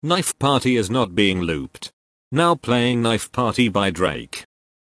Knife Party is not being looped. Now playing Knife Party by Drake.